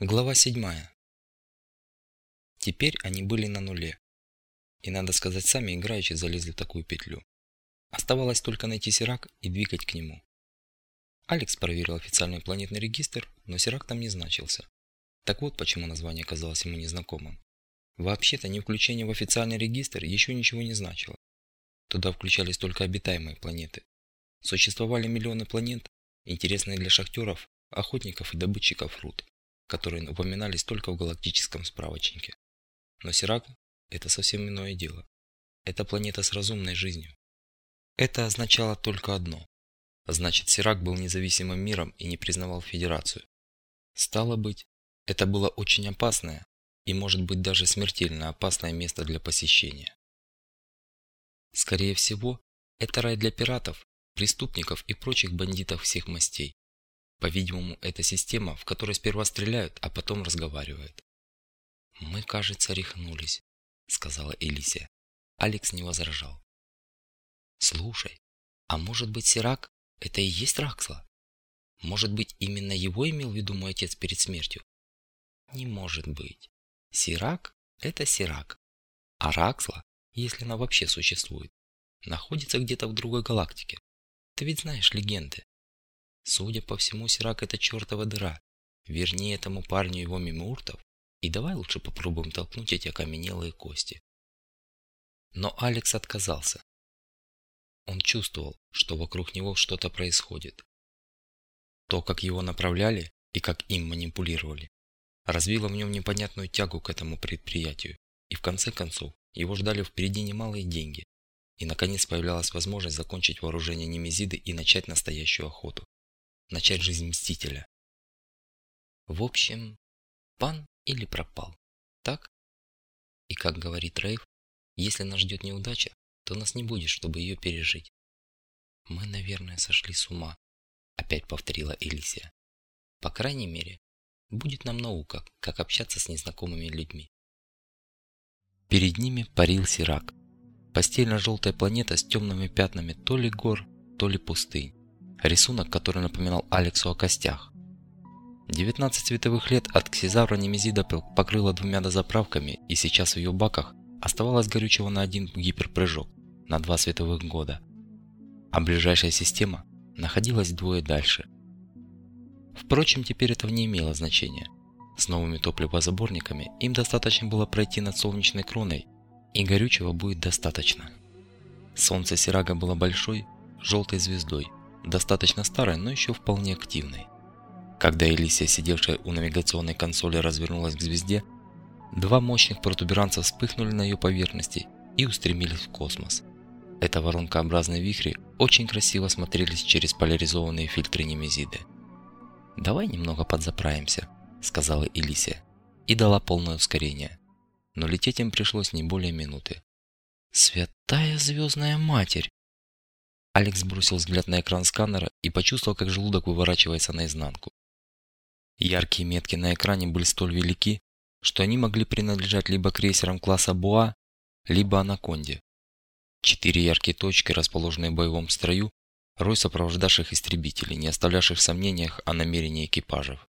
Глава 7. Теперь они были на нуле. И, надо сказать, сами играючи залезли в такую петлю. Оставалось только найти Сирак и двигать к нему. Алекс проверил официальный планетный регистр, но Сирак там не значился. Так вот, почему название казалось ему незнакомым. Вообще-то, не включение в официальный регистр еще ничего не значило. Туда включались только обитаемые планеты. Существовали миллионы планет, интересные для шахтеров, охотников и добытчиков руд которые упоминались только в галактическом справочнике. Но Сирак – это совсем иное дело. Это планета с разумной жизнью. Это означало только одно. Значит, Сирак был независимым миром и не признавал Федерацию. Стало быть, это было очень опасное и, может быть, даже смертельно опасное место для посещения. Скорее всего, это рай для пиратов, преступников и прочих бандитов всех мастей. По-видимому, это система, в которой сперва стреляют, а потом разговаривают. «Мы, кажется, рехнулись», — сказала Элисия. Алекс не возражал. «Слушай, а может быть Сирак — это и есть Раксла? Может быть, именно его имел в виду мой отец перед смертью?» «Не может быть. Сирак — это Сирак. А Раксла, если она вообще существует, находится где-то в другой галактике. Ты ведь знаешь легенды. Судя по всему, Сирак это чертова дыра. Верни этому парню его мимуртов, и давай лучше попробуем толкнуть эти окаменелые кости. Но Алекс отказался. Он чувствовал, что вокруг него что-то происходит. То, как его направляли и как им манипулировали, развило в нем непонятную тягу к этому предприятию, и в конце концов его ждали впереди немалые деньги, и наконец появлялась возможность закончить вооружение Немезиды и начать настоящую охоту начать жизнь Мстителя. В общем, пан или пропал, так? И как говорит Рейв, если нас ждет неудача, то нас не будет, чтобы ее пережить. Мы, наверное, сошли с ума, опять повторила Элисия. По крайней мере, будет нам наука, как общаться с незнакомыми людьми. Перед ними парил Сирак. Постельно-желтая планета с темными пятнами то ли гор, то ли пустынь. Рисунок, который напоминал Алексу о костях. 19 световых лет от Ксизавра Немезида покрыла двумя дозаправками, и сейчас в ее баках оставалось горючего на один гиперпрыжок, на два световых года. А ближайшая система находилась двое дальше. Впрочем, теперь этого не имело значения. С новыми топливозаборниками им достаточно было пройти над солнечной кроной, и горючего будет достаточно. Солнце Сирага было большой, желтой звездой, достаточно старой, но еще вполне активной. Когда Элисия, сидевшая у навигационной консоли, развернулась к звезде, два мощных протуберанца вспыхнули на ее поверхности и устремились в космос. Это воронкообразные вихри очень красиво смотрелись через поляризованные фильтры Немезиды. «Давай немного подзаправимся», — сказала Элисия, и дала полное ускорение. Но лететь им пришлось не более минуты. «Святая звездная матерь!» Алекс бросил взгляд на экран сканера и почувствовал, как желудок выворачивается наизнанку. Яркие метки на экране были столь велики, что они могли принадлежать либо крейсерам класса Буа, либо Анаконде. Четыре яркие точки, расположенные в боевом строю, рой сопровождавших истребителей, не оставлявших в сомнениях о намерении экипажев.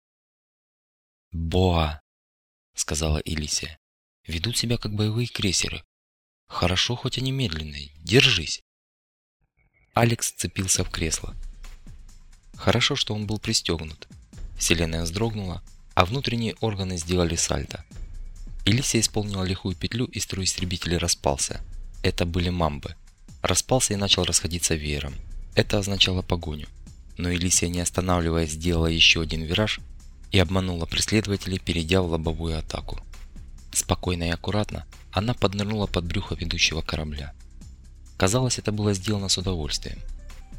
«Боа!» — сказала Элисия. «Ведут себя как боевые крейсеры. Хорошо, хоть они медленные. Держись!» Алекс цепился в кресло. Хорошо, что он был пристегнут. Вселенная вздрогнула, а внутренние органы сделали сальто. Элисия исполнила лихую петлю, и строй истребителей распался. Это были мамбы. Распался и начал расходиться веером. Это означало погоню. Но Элисия, не останавливаясь, сделала еще один вираж и обманула преследователей, перейдя в лобовую атаку. Спокойно и аккуратно она поднырнула под брюхо ведущего корабля. Казалось, это было сделано с удовольствием.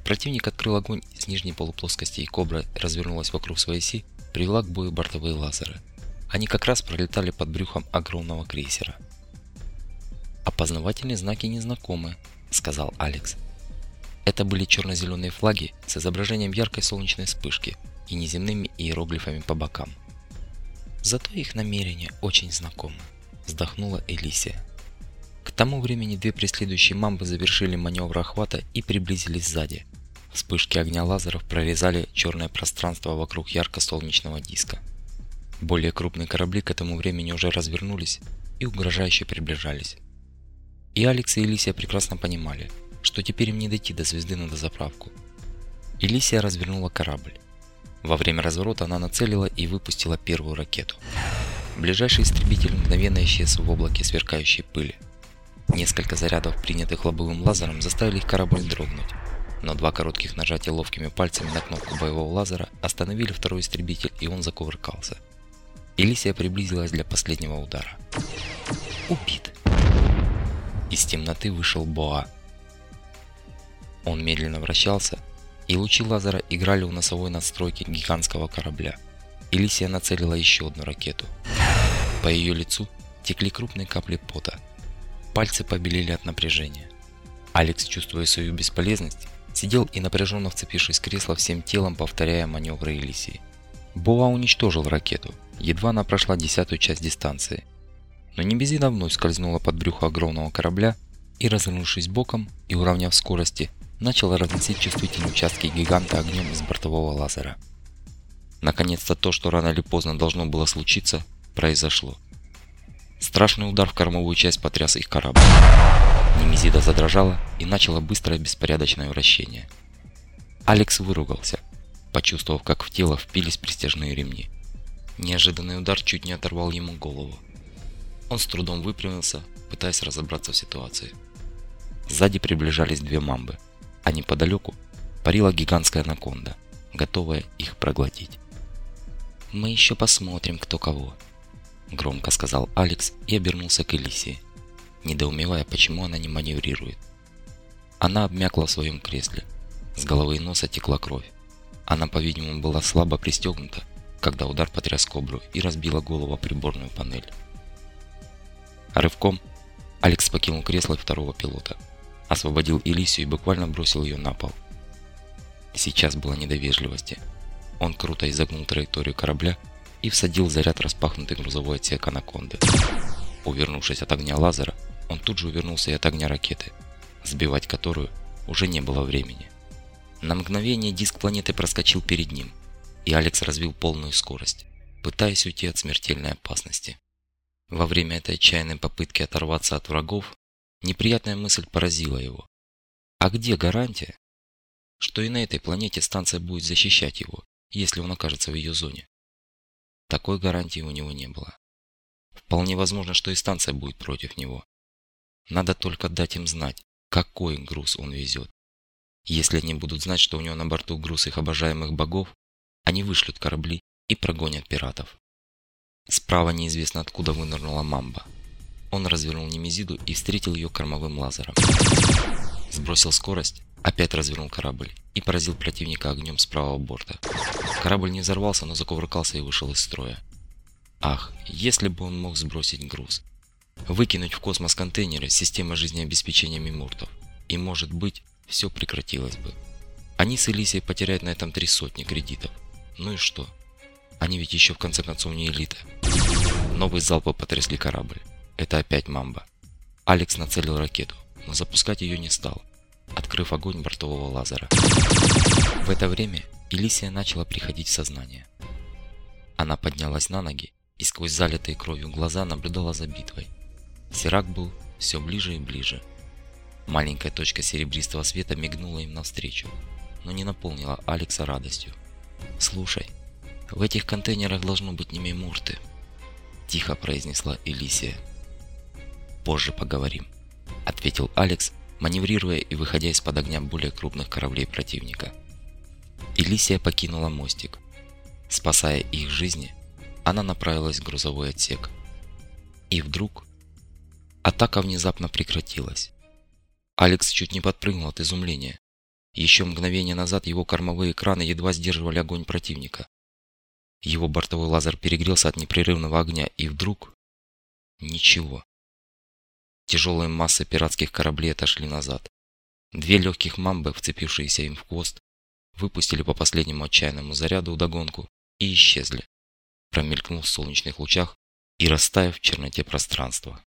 Противник открыл огонь с нижней полуплоскости, и Кобра развернулась вокруг своей оси, привела к бою бортовые лазеры. Они как раз пролетали под брюхом огромного крейсера. «Опознавательные знаки незнакомы», — сказал Алекс. Это были черно-зеленые флаги с изображением яркой солнечной вспышки и неземными иероглифами по бокам. Зато их намерения очень знакомы, вздохнула Элисия. К тому времени две преследующие мамбы завершили маневр охвата и приблизились сзади. Вспышки огня лазеров прорезали черное пространство вокруг ярко-солнечного диска. Более крупные корабли к этому времени уже развернулись и угрожающе приближались. И Алекс и Элисия прекрасно понимали, что теперь им не дойти до звезды на дозаправку. Элисия развернула корабль. Во время разворота она нацелила и выпустила первую ракету. Ближайший истребитель мгновенно исчез в облаке сверкающей пыли. Несколько зарядов, принятых лобовым лазером, заставили их корабль дрогнуть, но два коротких нажатия ловкими пальцами на кнопку боевого лазера остановили второй истребитель, и он закувыркался. Элисия приблизилась для последнего удара. Убит. Из темноты вышел Боа. Он медленно вращался, и лучи лазера играли у носовой надстройки гигантского корабля. Элисия нацелила еще одну ракету. По ее лицу текли крупные капли пота. Пальцы побелели от напряжения. Алекс, чувствуя свою бесполезность, сидел и напряженно вцепившись в кресло всем телом, повторяя маневры Элисии. Боа уничтожил ракету, едва она прошла десятую часть дистанции. Но Небезина вновь скользнула под брюхо огромного корабля и, развернувшись боком и уравняв скорости, начала разносить чувствительные участки гиганта огнем из бортового лазера. Наконец-то то, что рано или поздно должно было случиться, произошло. Страшный удар в кормовую часть потряс их корабль. Немезида задрожала и начала быстрое беспорядочное вращение. Алекс выругался, почувствовав, как в тело впились пристяжные ремни. Неожиданный удар чуть не оторвал ему голову. Он с трудом выпрямился, пытаясь разобраться в ситуации. Сзади приближались две мамбы, а неподалеку парила гигантская анаконда, готовая их проглотить. «Мы еще посмотрим, кто кого», – громко сказал Алекс и обернулся к Элисии, недоумевая, почему она не маневрирует. Она обмякла в своем кресле. С головы и носа текла кровь. Она, по-видимому, была слабо пристегнута, когда удар потряс кобру и разбила голову о приборную панель. Рывком Алекс покинул кресло второго пилота, освободил Элисию и буквально бросил ее на пол. Сейчас было не до вежливости – он круто изогнул траекторию корабля и всадил заряд распахнутый грузовой отсек анаконды. Увернувшись от огня лазера, он тут же увернулся и от огня ракеты, сбивать которую уже не было времени. На мгновение диск планеты проскочил перед ним, и Алекс развил полную скорость, пытаясь уйти от смертельной опасности. Во время этой отчаянной попытки оторваться от врагов, неприятная мысль поразила его. А где гарантия, что и на этой планете станция будет защищать его, если он окажется в ее зоне. Такой гарантии у него не было. Вполне возможно, что и станция будет против него. Надо только дать им знать, какой груз он везет. Если они будут знать, что у него на борту груз их обожаемых богов, они вышлют корабли и прогонят пиратов. Справа неизвестно откуда вынырнула мамба. Он развернул Немезиду и встретил ее кормовым лазером. Сбросил скорость Опять развернул корабль и поразил противника огнем с правого борта. Корабль не взорвался, но закувыркался и вышел из строя. Ах, если бы он мог сбросить груз. Выкинуть в космос контейнеры с системой жизнеобеспечения мимуртов. И может быть, все прекратилось бы. Они с Элисией потеряют на этом три сотни кредитов. Ну и что? Они ведь еще в конце концов не элита. Новые залпы потрясли корабль. Это опять мамба. Алекс нацелил ракету, но запускать ее не стал открыв огонь бортового лазера. В это время Элисия начала приходить в сознание. Она поднялась на ноги и сквозь залитые кровью глаза наблюдала за битвой. Сирак был все ближе и ближе. Маленькая точка серебристого света мигнула им навстречу, но не наполнила Алекса радостью. «Слушай, в этих контейнерах должно быть не мемурты», – тихо произнесла Элисия. «Позже поговорим», – ответил Алекс маневрируя и выходя из-под огня более крупных кораблей противника. Элисия покинула мостик. Спасая их жизни, она направилась в грузовой отсек. И вдруг атака внезапно прекратилась. Алекс чуть не подпрыгнул от изумления. Еще мгновение назад его кормовые экраны едва сдерживали огонь противника. Его бортовой лазер перегрелся от непрерывного огня, и вдруг... Ничего. Тяжелые массы пиратских кораблей отошли назад. Две легких мамбы, вцепившиеся им в хвост, выпустили по последнему отчаянному заряду удогонку и исчезли, промелькнув в солнечных лучах и растаяв в черноте пространства.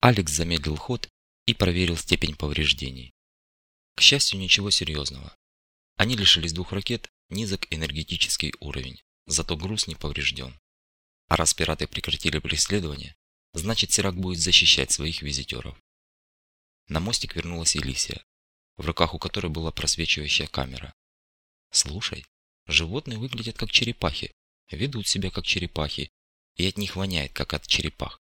Алекс замедлил ход и проверил степень повреждений. К счастью, ничего серьезного. Они лишились двух ракет, низок энергетический уровень, зато груз не поврежден. А раз пираты прекратили преследование, значит Сирак будет защищать своих визитеров. На мостик вернулась Элисия, в руках у которой была просвечивающая камера. Слушай, животные выглядят как черепахи, ведут себя как черепахи, и от них воняет, как от черепах.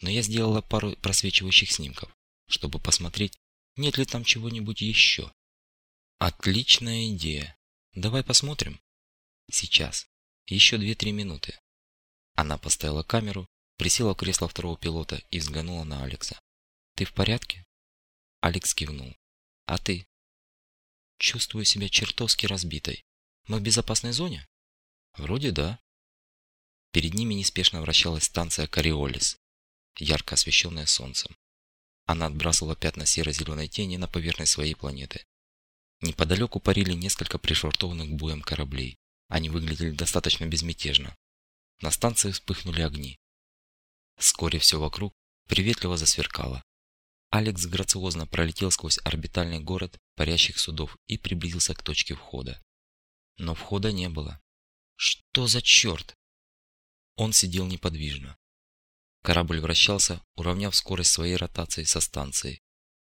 Но я сделала пару просвечивающих снимков, чтобы посмотреть, нет ли там чего-нибудь еще. Отличная идея. Давай посмотрим. Сейчас. Еще 2-3 минуты. Она поставила камеру, присела в кресло второго пилота и взглянула на Алекса. «Ты в порядке?» Алекс кивнул. «А ты?» «Чувствую себя чертовски разбитой. Мы в безопасной зоне?» «Вроде да». Перед ними неспешно вращалась станция Кориолис, ярко освещенная солнцем. Она отбрасывала пятна серо-зеленой тени на поверхность своей планеты. Неподалеку парили несколько пришвартованных боем кораблей. Они выглядели достаточно безмятежно. На станции вспыхнули огни. Вскоре все вокруг приветливо засверкало. Алекс грациозно пролетел сквозь орбитальный город парящих судов и приблизился к точке входа. Но входа не было. Что за черт? Он сидел неподвижно. Корабль вращался, уравняв скорость своей ротации со станцией,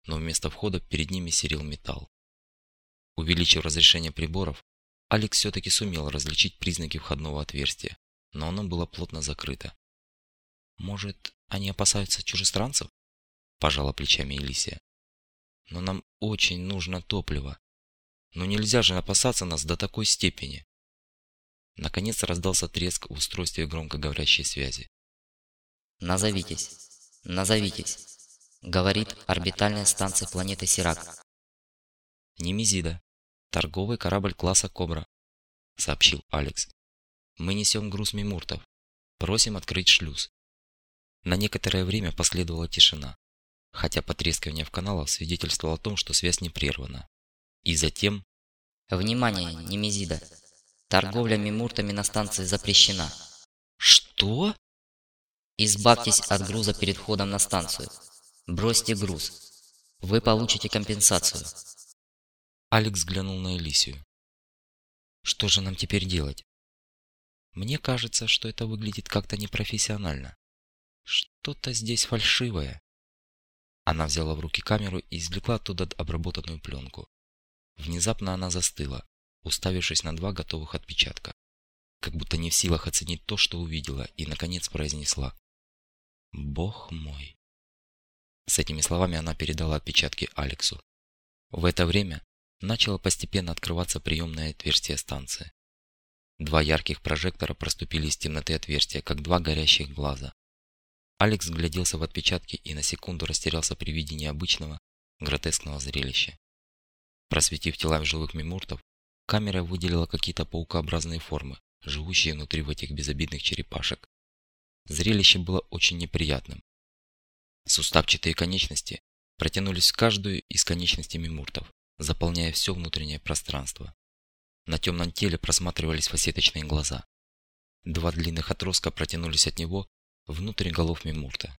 но вместо входа перед ними серил металл. Увеличив разрешение приборов, Алекс все-таки сумел различить признаки входного отверстия, но оно было плотно закрыто. «Может, они опасаются чужестранцев?» – пожала плечами Элисия. «Но нам очень нужно топливо. Но нельзя же опасаться нас до такой степени». Наконец раздался треск в устройстве громкоговорящей связи. «Назовитесь! Назовитесь!» – говорит орбитальная станция планеты Сирак. «Немезида. Торговый корабль класса Кобра», – сообщил Алекс. «Мы несем груз мимуртов. Просим открыть шлюз». На некоторое время последовала тишина, хотя потрескивание в каналах свидетельствовало о том, что связь не прервана. И затем... «Внимание, Немезида! Торговля мимуртами на станции запрещена». «Что?» «Избавьтесь от груза перед входом на станцию. Бросьте груз. Вы получите компенсацию». Алекс взглянул на Элисию. «Что же нам теперь делать?» «Мне кажется, что это выглядит как-то непрофессионально. Что-то здесь фальшивое». Она взяла в руки камеру и извлекла оттуда обработанную пленку. Внезапно она застыла, уставившись на два готовых отпечатка, как будто не в силах оценить то, что увидела, и, наконец, произнесла «Бог мой». С этими словами она передала отпечатки Алексу. В это время начало постепенно открываться приемное отверстие станции. Два ярких прожектора проступили из темноты отверстия, как два горящих глаза. Алекс гляделся в отпечатки и на секунду растерялся при виде необычного, гротескного зрелища. Просветив тела живых мимуртов, камера выделила какие-то паукообразные формы, живущие внутри в этих безобидных черепашек. Зрелище было очень неприятным. Суставчатые конечности протянулись в каждую из конечностей мимуртов, заполняя все внутреннее пространство. На темном теле просматривались фасеточные глаза. Два длинных отростка протянулись от него внутрь голов Мимурта.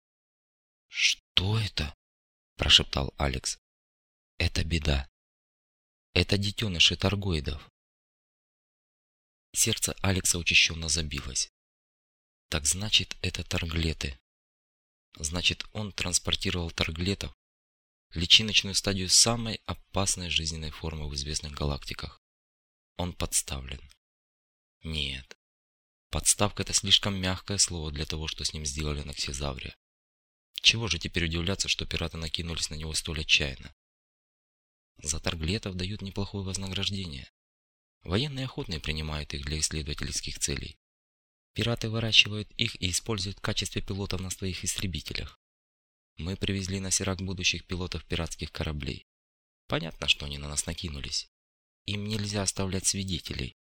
«Что это?» – прошептал Алекс. «Это беда. Это детеныши торгоидов». Сердце Алекса учащенно забилось. Так значит, это торглеты. Значит, он транспортировал торглетов личиночную стадию самой опасной жизненной формы в известных галактиках. Он подставлен. Нет. Подставка это слишком мягкое слово для того, что с ним сделали на Ксизавре. Чего же теперь удивляться, что пираты накинулись на него столь отчаянно? За торглетов дают неплохое вознаграждение. Военные охотные принимают их для исследовательских целей. Пираты выращивают их и используют в качестве пилотов на своих истребителях. Мы привезли на Сирак будущих пилотов пиратских кораблей. Понятно, что они на нас накинулись. Им нельзя оставлять свидетелей.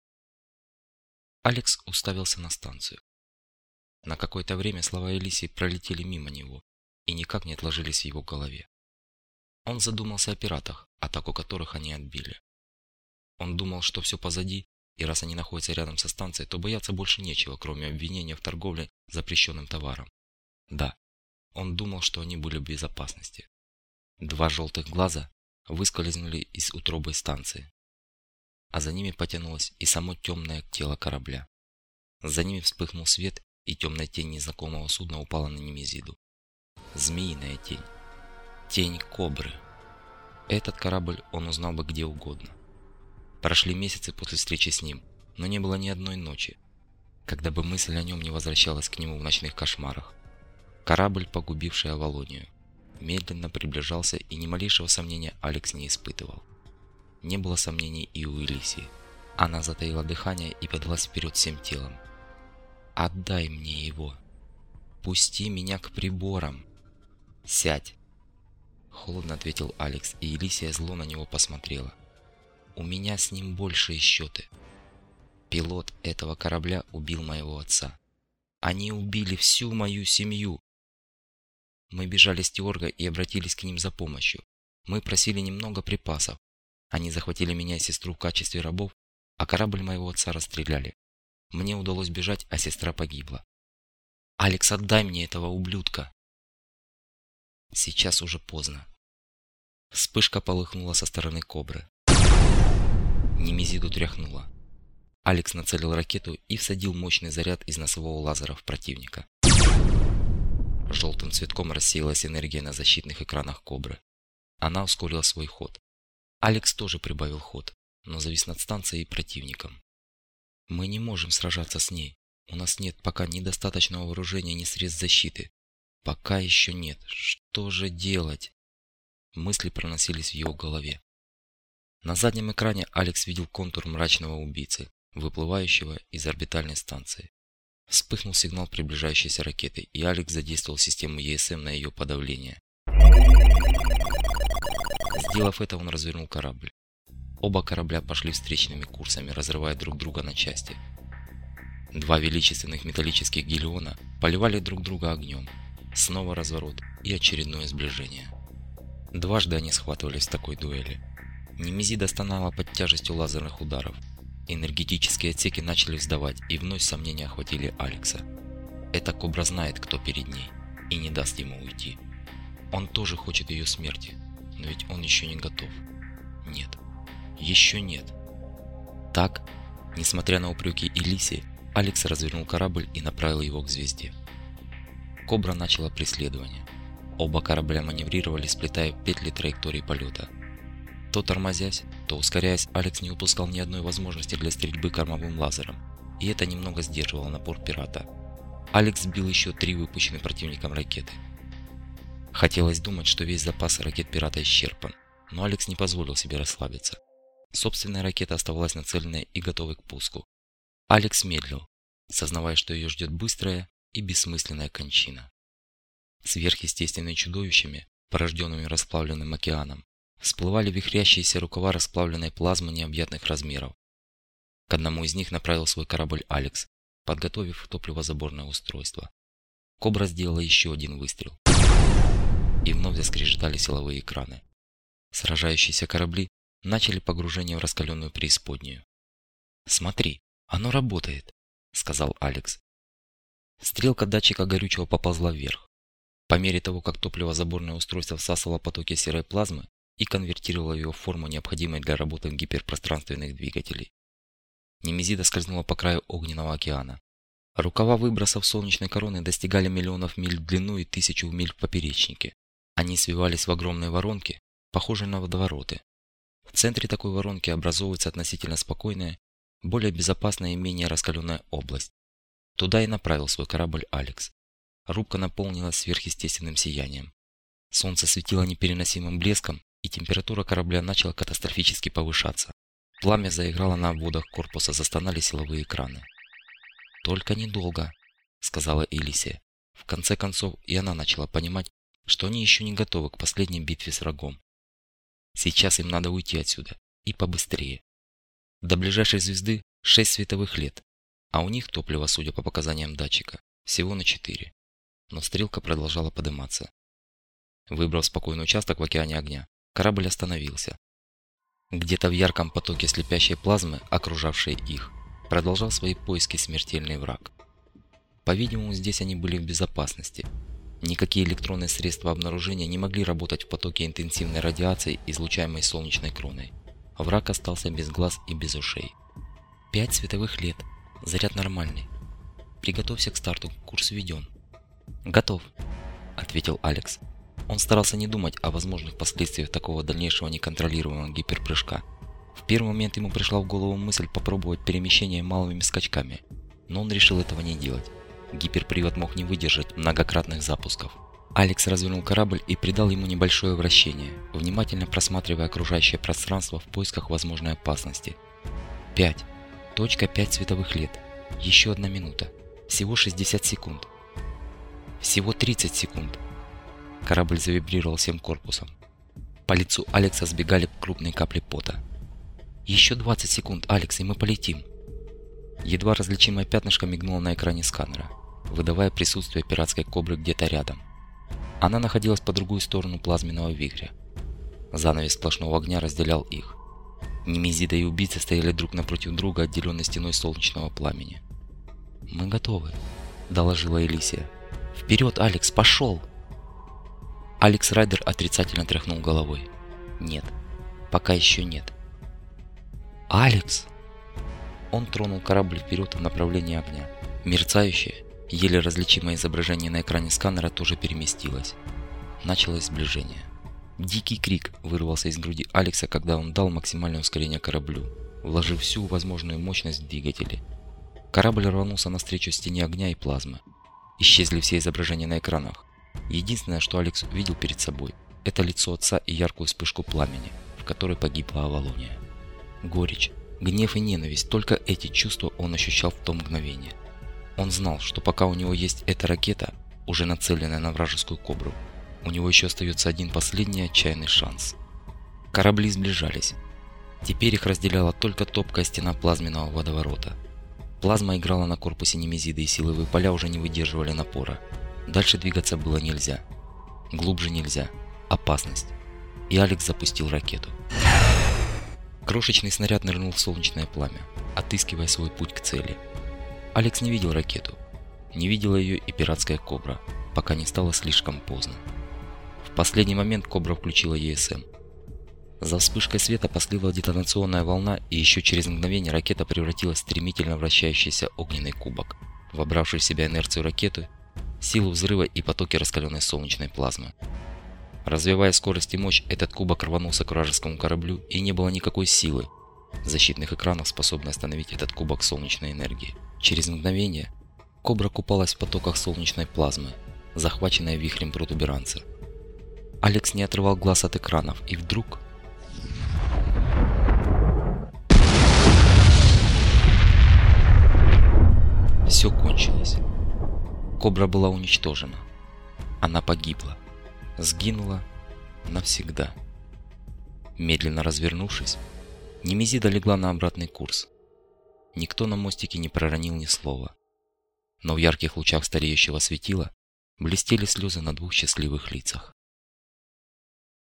Алекс уставился на станцию. На какое-то время слова Элисии пролетели мимо него и никак не отложились в его голове. Он задумался о пиратах, атаку которых они отбили. Он думал, что все позади, и раз они находятся рядом со станцией, то бояться больше нечего, кроме обвинения в торговле запрещенным товаром. Да, он думал, что они были в безопасности. Два желтых глаза выскользнули из утробы станции, а за ними потянулось и само темное тело корабля. За ними вспыхнул свет, и темная тень незнакомого судна упала на Немезиду. Змеиная тень. Тень кобры. Этот корабль он узнал бы где угодно. Прошли месяцы после встречи с ним, но не было ни одной ночи, когда бы мысль о нем не возвращалась к нему в ночных кошмарах. Корабль, погубивший Авалонию, медленно приближался, и ни малейшего сомнения Алекс не испытывал. Не было сомнений и у Элисии. Она затаила дыхание и подалась вперед всем телом. «Отдай мне его! Пусти меня к приборам!» «Сядь!» Холодно ответил Алекс, и Елисия зло на него посмотрела. «У меня с ним большие счеты. Пилот этого корабля убил моего отца. Они убили всю мою семью. Мы бежали с Теорга и обратились к ним за помощью. Мы просили немного припасов. Они захватили меня и сестру в качестве рабов, а корабль моего отца расстреляли. Мне удалось бежать, а сестра погибла. «Алекс, отдай мне этого ублюдка!» Сейчас уже поздно. Вспышка полыхнула со стороны кобры. Немезиду тряхнула. Алекс нацелил ракету и всадил мощный заряд из носового лазера в противника. Желтым цветком рассеялась энергия на защитных экранах кобры. Она ускорила свой ход. Алекс тоже прибавил ход, но завис над станцией и противником. Мы не можем сражаться с ней. У нас нет пока ни достаточного вооружения, ни средств защиты. Пока еще нет. Что же делать? Мысли проносились в его голове. На заднем экране Алекс видел контур мрачного убийцы, выплывающего из орбитальной станции. Вспыхнул сигнал приближающейся ракеты, и Алекс задействовал систему ЕСМ на ее подавление. Сделав это, он развернул корабль. Оба корабля пошли встречными курсами, разрывая друг друга на части. Два величественных металлических гелиона поливали друг друга огнем, Снова разворот и очередное сближение. Дважды они схватывались в такой дуэли. Немезида стонала под тяжестью лазерных ударов. Энергетические отсеки начали сдавать, и вновь сомнения охватили Алекса. Эта кобра знает, кто перед ней, и не даст ему уйти. Он тоже хочет ее смерти, но ведь он еще не готов. Нет. Еще нет. Так, несмотря на упреки Элиси, Алекс развернул корабль и направил его к звезде. Кобра начала преследование. Оба корабля маневрировали, сплетая петли траектории полета. То тормозясь, то ускоряясь, Алекс не упускал ни одной возможности для стрельбы кормовым лазером, и это немного сдерживало напор пирата. Алекс сбил еще три выпущенные противником ракеты. Хотелось думать, что весь запас ракет пирата исчерпан, но Алекс не позволил себе расслабиться. Собственная ракета оставалась нацеленной и готовой к пуску. Алекс медлил, сознавая, что ее ждет быстрая и бессмысленная кончина. Сверхъестественными чудовищами, порожденными расплавленным океаном, всплывали вихрящиеся рукава расплавленной плазмы необъятных размеров. К одному из них направил свой корабль Алекс, подготовив топливозаборное устройство. Кобра сделала еще один выстрел. И вновь заскрежетали силовые экраны. Сражающиеся корабли начали погружение в раскаленную преисподнюю. «Смотри, оно работает», — сказал Алекс. Стрелка датчика горючего поползла вверх. По мере того, как топливозаборное устройство всасывало потоки серой плазмы и конвертировало ее в форму, необходимой для работы гиперпространственных двигателей. Немезида скользнула по краю огненного океана. Рукава выбросов солнечной короны достигали миллионов миль в длину и тысячу миль в поперечнике. Они свивались в огромные воронки, похожие на водовороты. В центре такой воронки образовывается относительно спокойная, более безопасная и менее раскаленная область, Туда и направил свой корабль Алекс. Рубка наполнилась сверхъестественным сиянием. Солнце светило непереносимым блеском, и температура корабля начала катастрофически повышаться. Пламя заиграло на обводах корпуса, застонали силовые экраны. «Только недолго», — сказала Элисия. В конце концов, и она начала понимать, что они еще не готовы к последней битве с врагом. Сейчас им надо уйти отсюда, и побыстрее. До ближайшей звезды шесть световых лет, а у них топливо, судя по показаниям датчика, всего на 4. Но стрелка продолжала подниматься. Выбрав спокойный участок в океане огня, корабль остановился. Где-то в ярком потоке слепящей плазмы, окружавшей их, продолжал свои поиски смертельный враг. По-видимому, здесь они были в безопасности. Никакие электронные средства обнаружения не могли работать в потоке интенсивной радиации, излучаемой солнечной кроной. Враг остался без глаз и без ушей. Пять световых лет – Заряд нормальный. Приготовься к старту, курс введен. Готов, ответил Алекс. Он старался не думать о возможных последствиях такого дальнейшего неконтролируемого гиперпрыжка. В первый момент ему пришла в голову мысль попробовать перемещение малыми скачками, но он решил этого не делать. Гиперпривод мог не выдержать многократных запусков. Алекс развернул корабль и придал ему небольшое вращение, внимательно просматривая окружающее пространство в поисках возможной опасности. 5. Точка 5 световых лет. Еще одна минута. Всего 60 секунд. Всего 30 секунд. Корабль завибрировал всем корпусом. По лицу Алекса сбегали крупные капли пота. «Еще 20 секунд, Алекс, и мы полетим!» Едва различимое пятнышко мигнуло на экране сканера, выдавая присутствие пиратской кобры где-то рядом. Она находилась по другую сторону плазменного вихря. Занавес сплошного огня разделял их. Немезида и убийцы стояли друг напротив друга, отделенной стеной солнечного пламени. «Мы готовы», – доложила Элисия. «Вперед, Алекс, пошел!» Алекс Райдер отрицательно тряхнул головой. «Нет, пока еще нет». «Алекс!» Он тронул корабль вперед в направлении огня. Мерцающее, еле различимое изображение на экране сканера тоже переместилось. Началось сближение. Дикий крик вырвался из груди Алекса, когда он дал максимальное ускорение кораблю, вложив всю возможную мощность в двигатели. Корабль рванулся навстречу стене огня и плазмы. Исчезли все изображения на экранах. Единственное, что Алекс увидел перед собой, это лицо отца и яркую вспышку пламени, в которой погибла Авалония. Горечь, гнев и ненависть, только эти чувства он ощущал в то мгновение. Он знал, что пока у него есть эта ракета, уже нацеленная на вражескую кобру, у него еще остается один последний отчаянный шанс. Корабли сближались. Теперь их разделяла только топкая стена плазменного водоворота – Плазма играла на корпусе Немезиды, и силовые поля уже не выдерживали напора. Дальше двигаться было нельзя. Глубже нельзя. Опасность. И Алекс запустил ракету. Крошечный снаряд нырнул в солнечное пламя, отыскивая свой путь к цели. Алекс не видел ракету. Не видела ее и пиратская Кобра, пока не стало слишком поздно. В последний момент Кобра включила ЕСМ. За вспышкой света последовала детонационная волна, и еще через мгновение ракета превратилась в стремительно вращающийся огненный кубок, вобравший в себя инерцию ракеты, силу взрыва и потоки раскаленной солнечной плазмы. Развивая скорость и мощь, этот кубок рванулся к вражескому кораблю, и не было никакой силы, защитных экранов, способной остановить этот кубок солнечной энергии. Через мгновение Кобра купалась в потоках солнечной плазмы, захваченная вихрем протуберанца. Алекс не отрывал глаз от экранов, и вдруг Все кончилось. Кобра была уничтожена. Она погибла. Сгинула навсегда. Медленно развернувшись, Немезида легла на обратный курс. Никто на мостике не проронил ни слова. Но в ярких лучах стареющего светила блестели слезы на двух счастливых лицах.